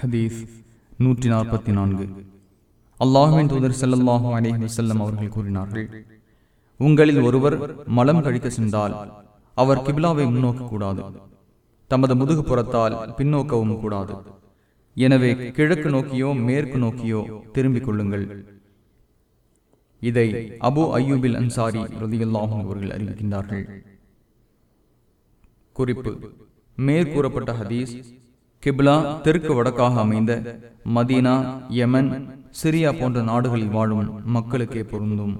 ஹதீஸ் நூற்றி நாற்பத்தி நான்கு அல்லாஹுவின் தூதர் ஸல்லல்லாஹு அலைஹி வஸல்லம் அவர்கள் கூறினார்கள் உங்களில் ஒருவர் மலம் கழிக்க சென்றால் அவர் கிபிலாவை முன்னோக்க கூடாது தமது முதுகு புறத்தால் பின்னோக்கவும் கூடாது. எனவே கிழக்கு நோக்கியோ மேற்கு நோக்கியோ திரும்பிக் கொள்ளுங்கள். இதை அபு அய்யூபில் அன்சாரி ரதியுல்லாஹும் அவர்கள் அறிவிக்கின்றார்கள். குறிப்பு மேற்கூறப்பட்ட ஹதீஸ் கிப்லா தெற்கு வடக்காக அமைந்த மதீனா யமன் சிரியா போன்ற நாடுகளில் வாழும் மக்களுக்கே பொருந்தும்.